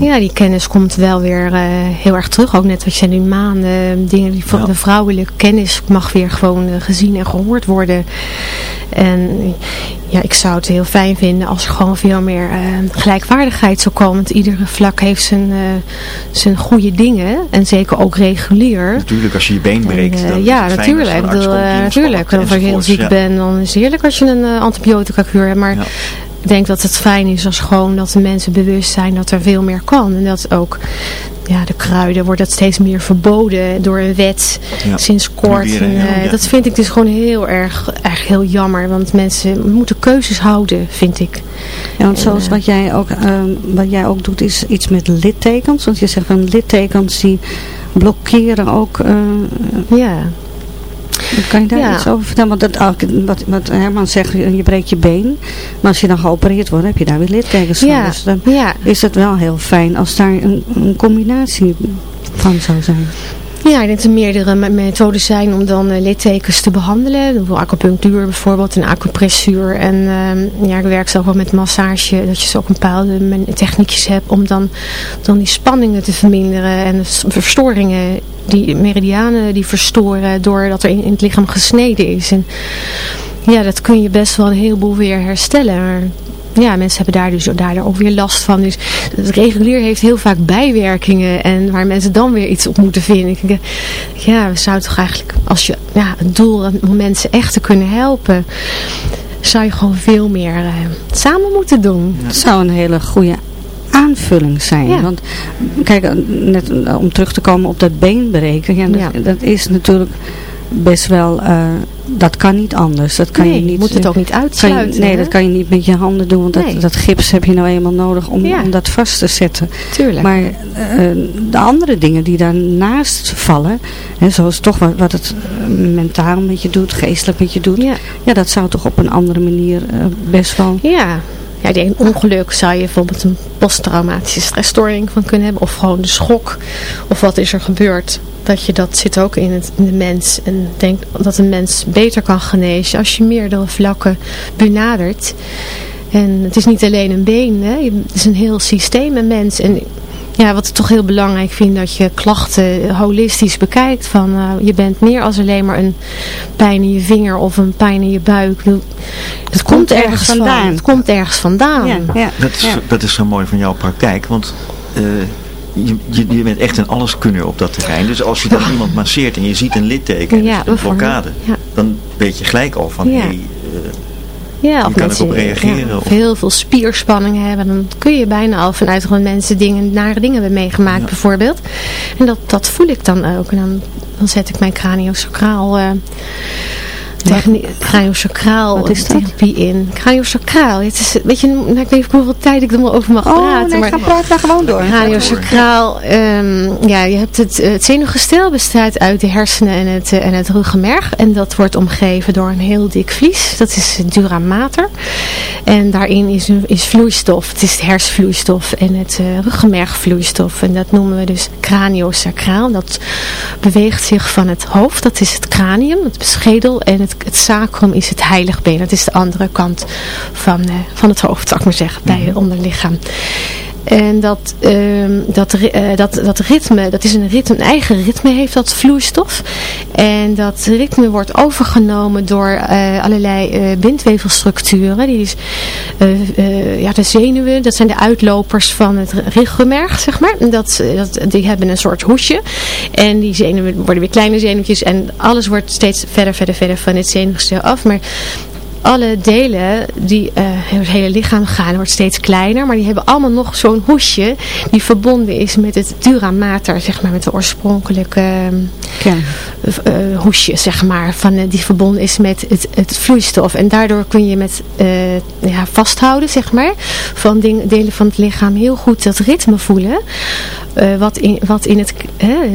Speaker 4: Ja, die kennis komt wel weer eh, heel erg terug. Ook net wat je zei, die maanden, dingen, die,
Speaker 3: Ja.
Speaker 4: de vrouwelijke kennis mag weer gewoon eh, gezien en gehoord worden. En ja, ik zou het heel fijn vinden als er gewoon veel meer eh, gelijkwaardigheid zou komen. Want iedere vlak heeft zijn, eh, zijn goede dingen. En zeker ook regulier.
Speaker 3: Natuurlijk, als je je been breekt.
Speaker 4: En, eh,
Speaker 3: dan
Speaker 4: ja, natuurlijk. bedoel, eh, natuurlijk.
Speaker 3: volgt
Speaker 4: Als je heel ziek
Speaker 3: ja.
Speaker 4: bent, dan is het heerlijk als je een eh, antibiotica kuur hebt. Maar
Speaker 3: Ja.
Speaker 4: Ik denk dat het fijn is als gewoon dat de mensen bewust zijn dat er veel meer kan. En dat ook ja, de kruiden wordt dat steeds meer verboden door een wet
Speaker 3: Ja,
Speaker 4: sinds kort.
Speaker 3: weer,
Speaker 4: En, eh,
Speaker 3: ja.
Speaker 4: Dat vind ik dus gewoon heel erg, erg heel jammer. Want mensen moeten keuzes houden, vind ik.
Speaker 6: Ja, want
Speaker 4: En,
Speaker 6: zoals
Speaker 4: eh,
Speaker 6: wat jij, ook, ehm, wat jij ook doet is iets met littekens. Want je zegt van littekens die blokkeren ook. eh,
Speaker 4: ja.
Speaker 6: Kan je daar
Speaker 4: Ja.
Speaker 6: iets over vertellen? Want dat, wat, wat Herman zegt, je breekt je been. Maar als je dan geopereerd wordt, heb je daar weer littekens van.
Speaker 4: Ja,
Speaker 6: Dus dan
Speaker 4: ja.
Speaker 6: is het wel heel fijn als daar een, een combinatie van zou zijn.
Speaker 4: Ja, ik denk dat er meerdere me- methoden zijn om dan eh, littekens te behandelen. Acupunctuur bijvoorbeeld en acupressuur. En ehm, ja, ik werk zelf ook met massage. Dat je zo ook bepaalde techniekjes hebt om dan, dan die spanningen te verminderen. En verstoringen, die meridianen die verstoren doordat er in, het lichaam gesneden is. En ja, dat kun je best wel een heleboel weer herstellen. Ja, mensen hebben daar dus daardoor ook weer last van. Dus het regulier heeft heel vaak bijwerkingen en waar mensen dan weer iets op moeten vinden. Ik denk, ja, we zouden toch eigenlijk, als je ja, het doel om mensen echt te kunnen helpen, zou je gewoon veel meer eh, samen moeten doen.
Speaker 6: Het zou een hele goede aanvulling zijn.
Speaker 4: Ja.
Speaker 6: Want kijk, eh, net eh, om terug te komen op dat beenbreken. Ja, dat,
Speaker 4: Ja.
Speaker 6: dat is natuurlijk best wel, eh, dat kan niet anders. Dat kan
Speaker 4: Nee,
Speaker 6: je niet,
Speaker 4: moet het
Speaker 6: eh,
Speaker 4: ook niet
Speaker 6: je-
Speaker 4: uitsluiten,
Speaker 6: nee,
Speaker 4: hè?
Speaker 6: dat kan je niet met je handen doen. Want
Speaker 4: Nee.
Speaker 6: dat, dat gips heb je nou eenmaal nodig om,
Speaker 4: Ja.
Speaker 6: om dat vast te zetten.
Speaker 4: Tuurlijk.
Speaker 6: Maar eh, de andere dingen die daarnaast vallen, hè, zoals toch wat, wat het eh, mentaal met je doet, geestelijk met je doet. Ja, dat zou toch op een andere manier best wel...
Speaker 4: Ja. Ja, een ongeluk zou je bijvoorbeeld een posttraumatische stressstoring van kunnen hebben. Of gewoon de schok. Of wat is er gebeurd. Dat je dat zit ook in, in de mens. En denk dat een mens beter kan genezen als je meerdere vlakken benadert. En het is niet alleen een been. Hè. Het is een heel systeem, een mens. En ja, wat ik toch heel belangrijk vind, dat je klachten holistisch bekijkt. Van, eh, je bent meer als alleen maar een pijn in je vinger of een pijn in je buik. Het komt ergens vandaan. Het komt ergens vandaan.
Speaker 6: Ja, ja,
Speaker 3: Dat is,
Speaker 6: ja.
Speaker 3: dat is zo mooi van jouw praktijk, want eh, je, je, je bent echt een alleskunner op dat terrein. Dus als je dan iemand masseert en je ziet een litteken,
Speaker 4: Ja,
Speaker 3: dus een blokkade,
Speaker 4: ja.
Speaker 3: dan weet je gelijk al van,
Speaker 4: Ja.
Speaker 3: hé, hey,
Speaker 4: Ja, of
Speaker 3: kan
Speaker 4: mensen
Speaker 3: reageren,
Speaker 4: ja, of
Speaker 3: of-
Speaker 4: heel veel spierspanning hebben. Dan kun je bijna al vanuit gewoon mensen dingen, nare dingen hebben meegemaakt bijvoorbeeld. En dat, dat voel ik dan ook. En dan, dan zet ik mijn craniosacraal... eh techni- craniosacraal therapie in. Craniosacraal. Het is, weet je, nou, ik weet niet hoeveel tijd ik er maar over mag
Speaker 6: Oh,
Speaker 4: praten.
Speaker 6: nee,
Speaker 4: maar
Speaker 6: ga praten daar gewoon door.
Speaker 4: Craniosacraal, ehm ja, je hebt het, het zenuwgestel bestaat uit de hersenen en het, eh, en het ruggenmerg. En dat wordt omgeven door een heel dik vlies. Dat is dura mater. En daarin is, is vloeistof. Het is de hersenvloeistof en het eh, ruggenmergvloeistof. En dat noemen we dus craniosacraal. Dat beweegt zich van het hoofd. Dat is het cranium, het schedel. En het, het sacrum is het heiligbeen. Dat is de andere kant van, eh, van het hoofd, zou ik maar zeggen, bij het onderlichaam. En dat, ehm, dat, eh, dat, dat ritme, dat is een, ritme, een eigen ritme heeft dat vloeistof. En dat ritme wordt overgenomen door eh, allerlei eh, bindweefselstructuren. Die is, ja, de zenuwen, dat zijn de uitlopers van het ruggenmerg, zeg maar. Dat, dat, die hebben een soort hoesje. En die zenuwen worden weer kleine zenuwtjes. En alles wordt steeds verder, verder, verder van het zenuwgestel af. Maar alle delen die eh, het hele lichaam gaan wordt steeds kleiner. Maar die hebben allemaal nog zo'n hoesje die verbonden is met het dura mater, zeg maar, met de oorspronkelijke
Speaker 6: Kern.
Speaker 4: eh, hoesje, zeg maar, van, eh, die verbonden is met het, het vloeistof. En daardoor kun je met eh, ja, vasthouden, zeg maar, van ding- delen van het lichaam heel goed dat ritme voelen. Eh, wat, in, wat in het,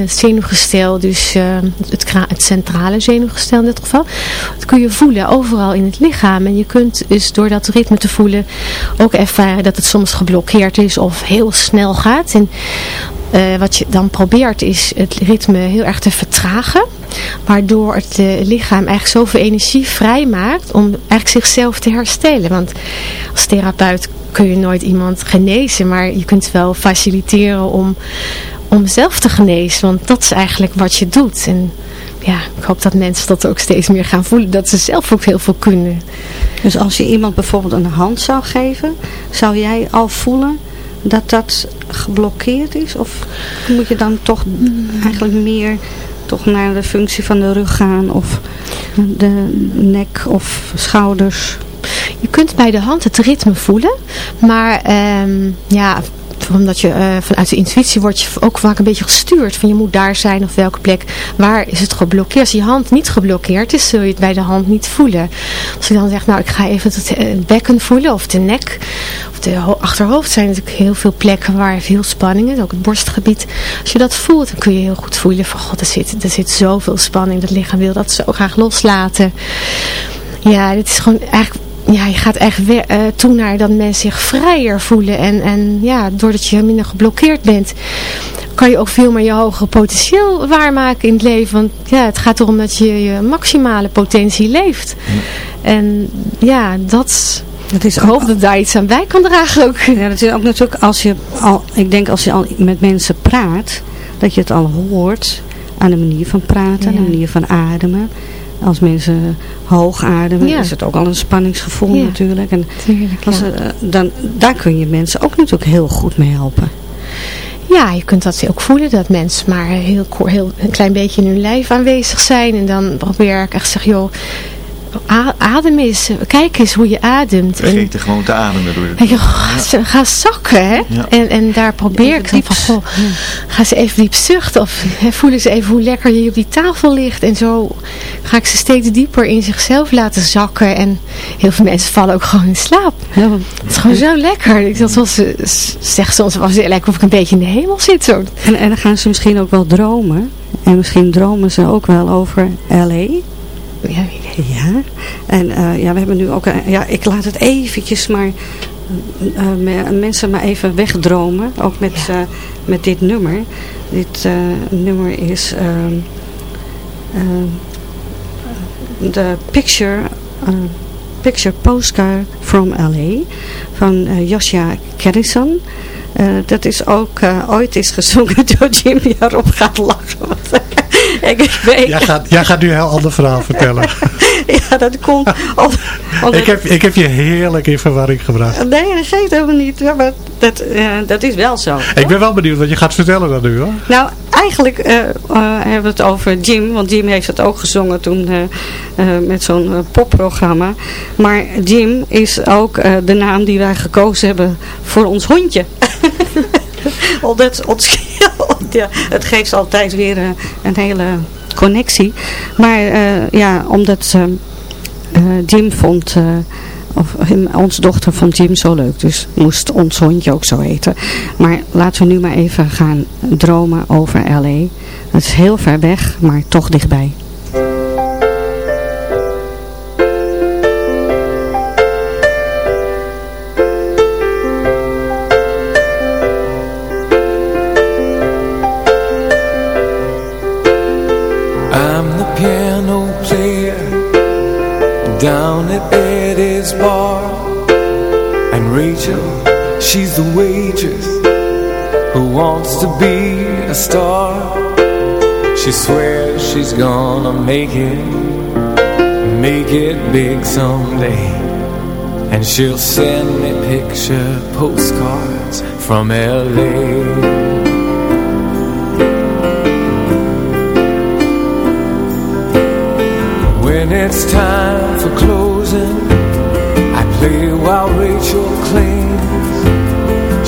Speaker 4: zenuwgestel, dus eh, het, het centrale zenuwgestel in dit geval, dat kun je voelen overal in het lichaam. En je kunt dus door dat ritme te voelen ook ervaren dat het soms geblokkeerd is of heel snel gaat. En eh, wat je dan probeert is het ritme heel erg te vertragen. Waardoor het eh, lichaam eigenlijk zoveel energie vrijmaakt om eigenlijk zichzelf te herstellen. Want als therapeut kun je nooit iemand genezen. Maar je kunt wel faciliteren om, om zelf te genezen. Want dat is eigenlijk wat je doet. En ja, ik hoop dat mensen dat ook steeds meer gaan voelen. Dat ze zelf ook heel veel kunnen.
Speaker 6: Dus als je iemand bijvoorbeeld een hand zou geven, zou jij al voelen dat dat geblokkeerd is? Of moet je dan toch eigenlijk meer toch naar de functie van de rug gaan of de nek of schouders?
Speaker 4: Je kunt bij de hand het ritme voelen. Maar ehm, ja, omdat je eh, vanuit de intuïtie word je ook vaak een beetje gestuurd. Van je moet daar zijn of welke plek. Waar is het geblokkeerd? Als je hand niet geblokkeerd is, zul je het bij de hand niet voelen. Als je dan zegt, nou ik ga even het eh, bekken voelen of de nek of de achterhoofd. zijn natuurlijk heel veel plekken waar veel spanning is. Ook het borstgebied. Als je dat voelt, dan kun je heel goed voelen van god, er zit, er zit zoveel spanning. Dat lichaam wil dat zo graag loslaten. Ja, dit is gewoon eigenlijk ja, je gaat echt weer, uh, toe naar dat mensen zich vrijer voelen. En, en ja, doordat je minder geblokkeerd bent, kan je ook veel meer je hogere potentieel waarmaken in het leven. Want ja, het gaat erom dat je je maximale potentie leeft. En ja, dat...
Speaker 6: Dat is
Speaker 4: ik hoop dat daar iets aan bij kan dragen ook.
Speaker 6: Ja, dat is ook natuurlijk als je al, ik denk als je al met mensen praat, dat je het al hoort aan de manier van praten, aan de manier van ademen. Als mensen hoog ademen,
Speaker 4: Ja.
Speaker 6: is het ook al een spanningsgevoel
Speaker 4: Ja,
Speaker 6: natuurlijk. En
Speaker 4: tuurlijk,
Speaker 6: als,
Speaker 4: ja.
Speaker 6: eh, dan, daar kun je mensen ook natuurlijk heel goed mee helpen.
Speaker 4: Ja, je kunt dat ook voelen, dat mensen maar heel, heel een klein beetje in hun lijf aanwezig zijn. En dan probeer ik echt te zeggen, joh, adem eens, kijk eens hoe je ademt. En,
Speaker 3: Vergeten gewoon te ademen door
Speaker 4: en je, ga, ze- ga zakken, hè.
Speaker 3: Ja.
Speaker 4: En, en daar probeer ik dan van, goh, ga ze even diep zuchten. Of hè, voelen ze even hoe lekker je op die tafel ligt. En zo ga ik ze steeds dieper in zichzelf laten zakken. En heel veel mensen vallen ook gewoon in slaap. Het is gewoon zo lekker. Ik dat zoals ze zegt soms was het lijkt of ik een beetje in de hemel zit. Zo.
Speaker 6: En, en dan gaan ze misschien ook wel dromen. En misschien dromen ze ook wel over L.A.
Speaker 4: Ja,
Speaker 6: Ja. En eh, ja, we hebben nu ook... ja, ik laat het eventjes maar... eh, me- mensen maar even wegdromen. Ook met, eh, met dit nummer. Dit eh, nummer is... ehm, ehm, De Picture... eh, Picture Postcard from L.A. Van eh Josja Kerrison. Eh, dat is ook eh, ooit is gezongen door Jim. Daarop gaat lachen. Ik, weet,
Speaker 8: Jij gaat, jij gaat nu een heel ander verhaal vertellen.
Speaker 6: ja, dat komt.
Speaker 8: Ik, heb, ik heb je heerlijk in verwarring gebracht.
Speaker 6: Nee, dat geeft helemaal niet. Maar dat, eh, dat is wel zo.
Speaker 8: Ik ben wel benieuwd wat je gaat vertellen dan nu hoor.
Speaker 6: Nou, eigenlijk eh, eh, hebben we het over Jim. Want Jim heeft het ook gezongen toen met zo'n popprogramma. Maar Jim is ook de naam die wij gekozen hebben voor ons hondje. Omdat ons, ja, het geeft altijd weer eh, een hele connectie. Maar eh, ja, omdat eh, Jim vond... of onze dochter vond Jim zo leuk, dus moest ons hondje ook zo heten. Maar laten we nu maar even gaan dromen over L.A. Het is heel ver weg, maar toch dichtbij.
Speaker 10: She's the waitress who wants to be a star. She swears she's gonna make it, make it big someday. And she'll send me picture postcards from LA. When it's time for closing,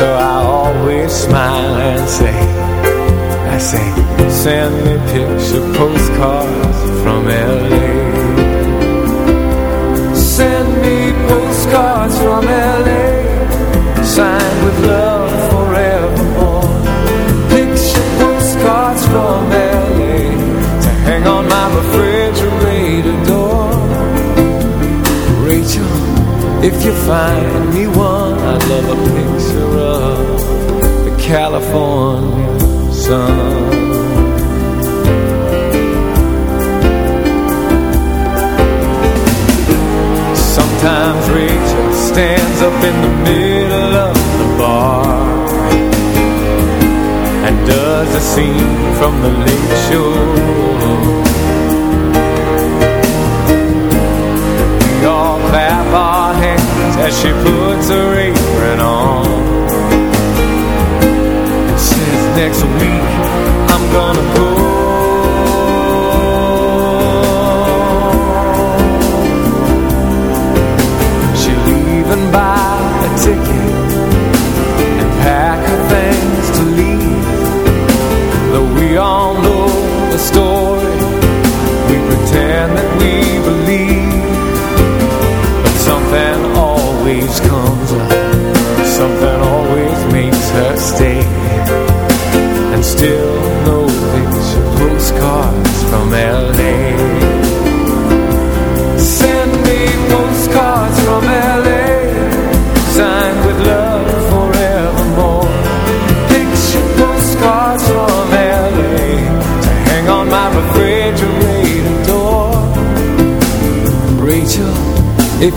Speaker 10: So I always smile and say I say send me picture postcards from L.A. Send me postcards from L.A. Signed with love forevermore Picture postcards from L.A. To hang on my refrigerator door Rachel, if you find me one I'd love a picture of the California sun. Sometimes Rachel stands up in the middle of the bar And does a scene from the late show. We all clap our hands as she puts her apron on. And says next week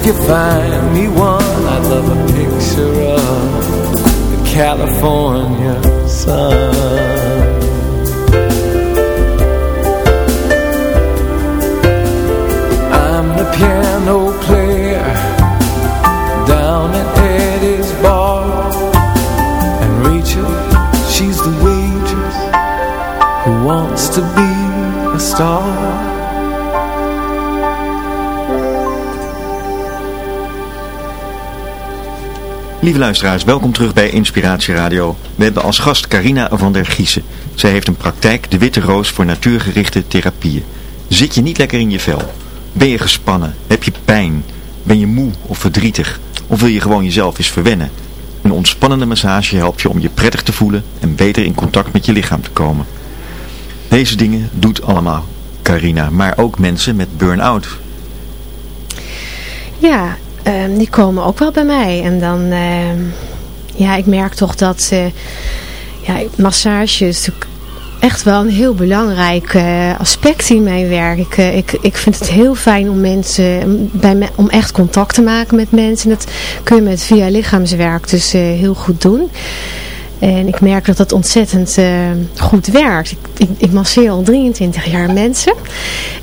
Speaker 10: you find me
Speaker 3: Lieve luisteraars, welkom terug bij Inspiratie Radio. We hebben als gast Carina van der Giezen. Zij heeft een praktijk, de Witte Roos, voor natuurgerichte therapieën. Zit je niet lekker in je vel? Ben je gespannen? Heb je pijn? Ben je moe of verdrietig? Of wil je gewoon jezelf eens verwennen? Een ontspannende massage helpt je om je prettig te voelen en beter in contact met je lichaam te komen. Deze dingen doet allemaal Carina, maar ook mensen met burn-out.
Speaker 4: Ehm, die komen ook wel bij mij. En dan, ehm, ja, ik merk toch dat, eh, ja, massage is echt wel een heel belangrijk eh, aspect in mijn werk. Ik, eh, ik, ik vind het heel fijn om mensen, bij me, om echt contact te maken met mensen. En dat kun je met via lichaamswerk dus eh, heel goed doen. En ik merk dat dat ontzettend eh, goed werkt. Ik, ik, masseer al 23 jaar mensen.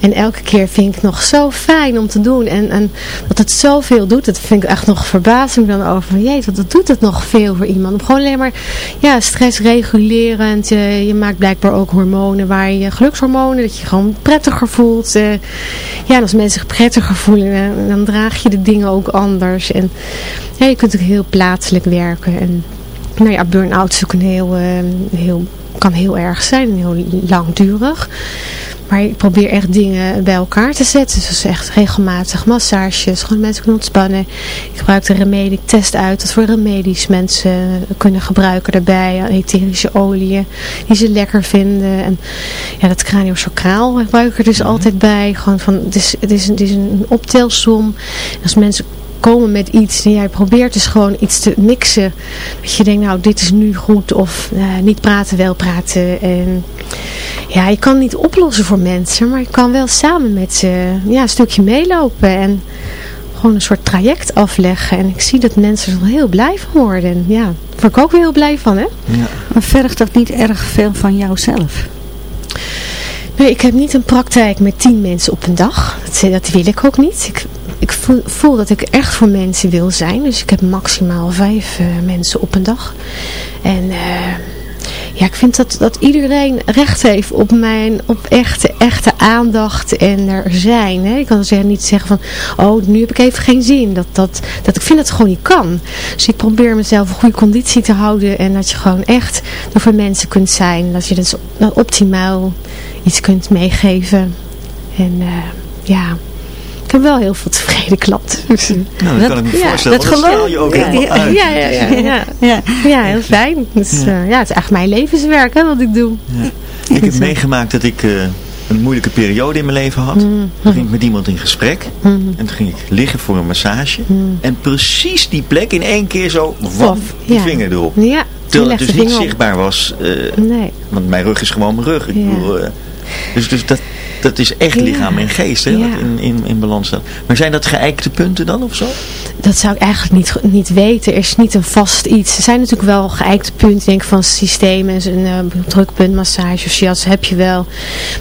Speaker 4: En elke keer vind ik het nog zo fijn om te doen. En, en dat het zoveel doet, dat vind ik echt nog verbazing dan over. Jezus, dat doet het nog veel voor iemand. Gewoon alleen maar ja, stressregulerend. Je, je maakt blijkbaar ook hormonen waar je gelukshormonen. Dat je gewoon prettiger voelt. Eh, ja, als mensen zich prettiger voelen, eh, dan draag je de dingen ook anders. En je kunt ook heel plaatselijk werken. En nou ja, burn-out is ook een heel, eh, heel, kan heel erg zijn en heel langdurig. Maar ik probeer echt dingen bij elkaar te zetten. Dus echt regelmatig massages, gewoon mensen kunnen ontspannen. Ik gebruik de remedie, ik test uit wat voor remedies mensen kunnen gebruiken daarbij. Etherische oliën die ze lekker vinden. En ja, dat craniosacraal gebruik ik er dus altijd bij. Gewoon van, het is, het is, het is een optelsom. Als mensen komen met iets en jij probeert dus gewoon iets te mixen. Dat je denkt, nou dit is nu goed of uh, niet praten, wel praten. En ja, je kan niet oplossen voor mensen, maar je kan wel samen met ze ja, een stukje meelopen en gewoon een soort traject afleggen. En ik zie dat mensen er heel blij van worden. En ja, daar word ik ook weer heel blij van, hè?
Speaker 6: Ja. Maar vergt dat niet erg veel van jouzelf?
Speaker 4: Nee, ik heb niet een praktijk met tien mensen op een dag. Dat, dat wil ik ook niet. Ik, ik voel, dat ik echt voor mensen wil zijn. Dus ik heb maximaal vijf uh, mensen op een dag. En uh, ja, ik vind dat, dat iedereen recht heeft op mijn, op echte, echte aandacht en er zijn. Hè. Ik kan dus niet zeggen van, oh, nu heb ik even geen zin. Dat, dat, dat ik vind dat het gewoon niet kan. Dus ik probeer mezelf een goede conditie te houden en dat je gewoon echt er voor mensen kunt zijn. Dat je dus optimaal iets kunt meegeven. En uh, ja, ik heb wel heel veel tevreden klanten. Dus,
Speaker 3: Nou, dat kan ik me voorstellen.
Speaker 4: dat geloof
Speaker 3: je ook helemaal uit.
Speaker 4: ja, ja, ja, ja, ja. ja. heel fijn. Dus, ja. ja, het is echt mijn levenswerk hè, wat ik doe.
Speaker 3: Ik heb meegemaakt dat ik eh, een moeilijke periode in mijn leven had.
Speaker 4: Mm.
Speaker 3: Toen ging ik met iemand in gesprek. En toen ging ik liggen voor een massage. En precies die plek in één keer zo, wam, die
Speaker 4: ja.
Speaker 3: vinger erop.
Speaker 4: Ja,
Speaker 3: Terwijl het dus niet zichtbaar was. eh,
Speaker 4: Nee.
Speaker 3: Want mijn rug is gewoon mijn rug. Ik
Speaker 4: Ja.
Speaker 3: bedoel, eh, dus dus dat, dat is echt
Speaker 4: Ja.
Speaker 3: lichaam en geest hè,
Speaker 4: Ja.
Speaker 3: wat in, in, in balans staat. Maar zijn dat geëikte punten dan of zo?
Speaker 4: Dat zou ik eigenlijk niet, niet weten. Er is niet een vast iets. Er zijn natuurlijk wel geëikte punten denk ik, van systemen. Een uh, drukpunt, massage of shiatsu heb je wel.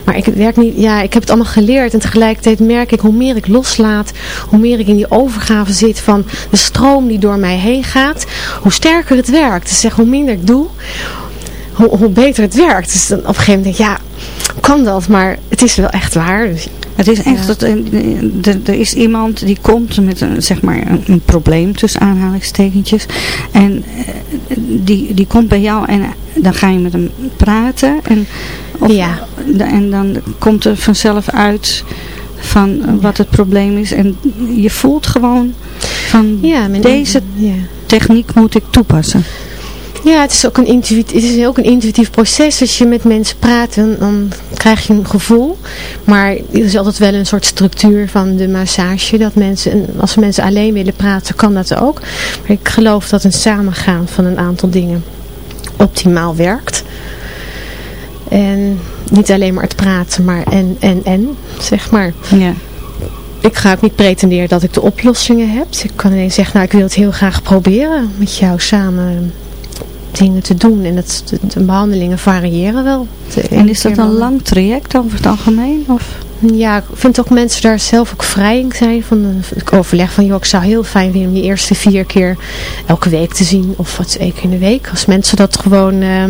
Speaker 4: Maar ik werk niet, ja, ik heb het allemaal geleerd. En tegelijkertijd merk ik hoe meer ik loslaat. Hoe meer ik in die overgave zit van de stroom die door mij heen gaat. Hoe sterker het werkt. Dus zeg, hoe minder ik doe, hoe, hoe beter het werkt. Dus dan op een gegeven moment denk ik, ja, kan dat? Maar het is wel echt waar. Dus,
Speaker 6: Het is echt, dat, eh, er, er is iemand die komt met een, zeg maar een, een probleem tussen aanhalingstekentjes. En eh, die, die komt bij jou en eh, dan ga je met hem praten. En, of,
Speaker 4: Ja.
Speaker 6: en dan komt er vanzelf uit van wat het probleem is. En je voelt gewoon van
Speaker 4: Ja,
Speaker 6: deze
Speaker 4: ja.
Speaker 6: techniek moet ik toepassen.
Speaker 4: Ja, het is ook een intuïtief, het is ook een intuïtief proces. Als je met mensen praat, dan, dan krijg je een gevoel. Maar er is altijd wel een soort structuur van de massage. Dat mensen, en als mensen alleen willen praten, kan dat ook. Maar ik geloof dat een samengaan van een aantal dingen optimaal werkt. En niet alleen maar het praten, maar en, en, en, zeg maar.
Speaker 6: Ja.
Speaker 4: Ik ga ook niet pretenderen dat ik de oplossingen heb. Ik kan alleen zeggen, nou ik wil het heel graag proberen met jou samen dingen te doen. En het, de, de behandelingen variëren wel.
Speaker 6: En is dat een lang traject over het algemeen? Of?
Speaker 4: Ja, ik vind ook mensen daar zelf ook vrij in zijn. Van een ik overleg van, joh, ik zou heel fijn vinden om die eerste vier keer elke week te zien. Of wat één keer in de week. Als mensen dat gewoon eh,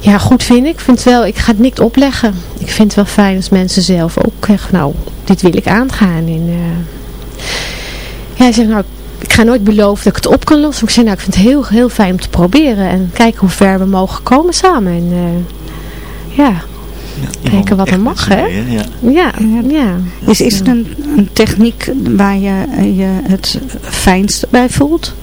Speaker 4: ja, goed vinden. Ik vind wel, ik ga het niet opleggen. Ik vind het wel fijn als mensen zelf ook zeggen, nou, dit wil ik aangaan. En eh, ja, zegt, nou, ik ga nooit beloven dat ik het op kan lossen. Maar ik zeg, nou, ik vind het heel, heel fijn om te proberen. En kijken hoe ver we mogen komen samen. En eh, ja, kijken wat er mag, hè?
Speaker 3: Ja.
Speaker 4: Ja, ja.
Speaker 6: Is, is het een, een techniek waar je je het fijnst bij voelt?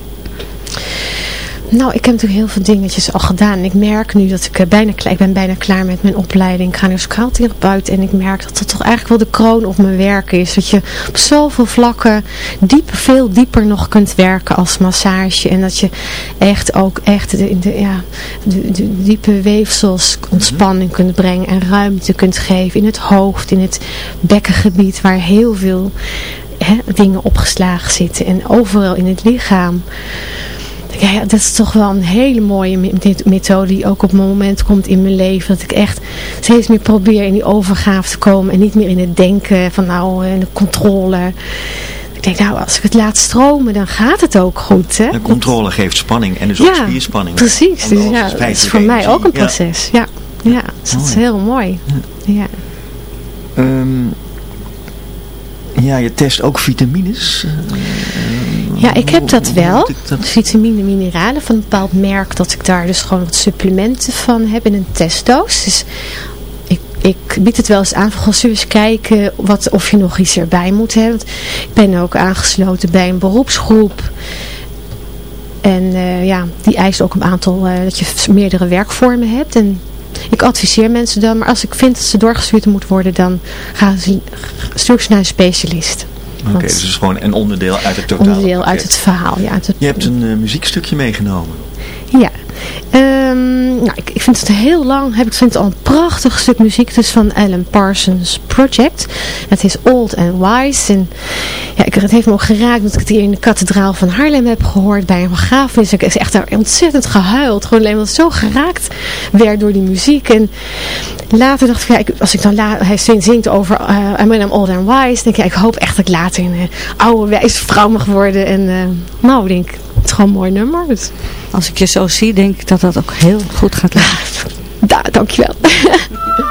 Speaker 4: Nou, ik heb natuurlijk heel veel dingetjes al gedaan. Ik merk nu dat ik eh, bijna klaar, ik ben bijna klaar met mijn opleiding craniosacraaltherapeut. En ik merk dat dat toch eigenlijk wel de kroon op mijn werk is. Dat je op zoveel vlakken diep, veel dieper nog kunt werken als massage. En dat je echt ook echt de, de, ja, de, de diepe weefsels ontspanning kunt brengen. En ruimte kunt geven in het hoofd, in het bekkengebied waar heel veel hè, dingen opgeslagen zitten. En overal in het lichaam. Ja, ja, dat is toch wel een hele mooie me- me- methode die ook op een moment komt in mijn leven. Dat ik echt steeds meer probeer in die overgave te komen. En niet meer in het denken van nou, in de controle. Ik denk nou, als ik het laat stromen, dan gaat het ook goed. Hè?
Speaker 3: De controle geeft spanning en dus ook spierspanning.
Speaker 4: precies. Dus ja,
Speaker 3: is
Speaker 4: dat is voor mij ook een
Speaker 3: Ja.
Speaker 4: proces. Ja, ja dus dat is heel mooi. Ja.
Speaker 3: Ehm, ja, je test ook vitamines. Eh,
Speaker 4: Ja, ik heb dat wel.
Speaker 3: dat-
Speaker 4: Vitamine, mineralen van een bepaald merk. Dat ik daar dus gewoon wat supplementen van heb in een testdoos. Dus ik, ik bied het wel eens aan. Van, zullen eens kijken wat, of je nog iets erbij moet hebben. Want ik ben ook aangesloten bij een beroepsgroep. En eh, ja, die eist ook een aantal, eh, dat je meerdere werkvormen hebt. En ik adviseer mensen dan, maar als ik vind dat ze doorgestuurd moeten worden, dan gaan ze, stuur ik ze naar een specialist.
Speaker 3: Oké, dus het is gewoon een onderdeel uit het totale
Speaker 4: onderdeel uit het verhaal. Ja, het,
Speaker 3: Je hebt een eh, muziekstukje meegenomen.
Speaker 4: ja. Ehm, nou, ik, ik vind het heel lang, heb ik vind het al een prachtig stuk muziek. Is van Alan Parsons Project. Het is Old and Wise. En ja, ik, het heeft me ook geraakt dat ik het hier in de kathedraal van Haarlem heb gehoord bij een begrafenis. Ik is echt daar ontzettend gehuild. Gewoon alleen ik zo geraakt werd door die muziek. En later dacht ik, ik- als ik dan hij zingt over uh, I'm when I'm old and wise. denk ik, ik hoop echt dat ik later een eh, oude wijze vrouw mag worden. En eh, nou, ik denk, het is gewoon een mooi nummer. Dus.
Speaker 6: Als ik je zo zie, denk ik dat dat ook heel goed gaat lukken.
Speaker 4: Da, dankjewel.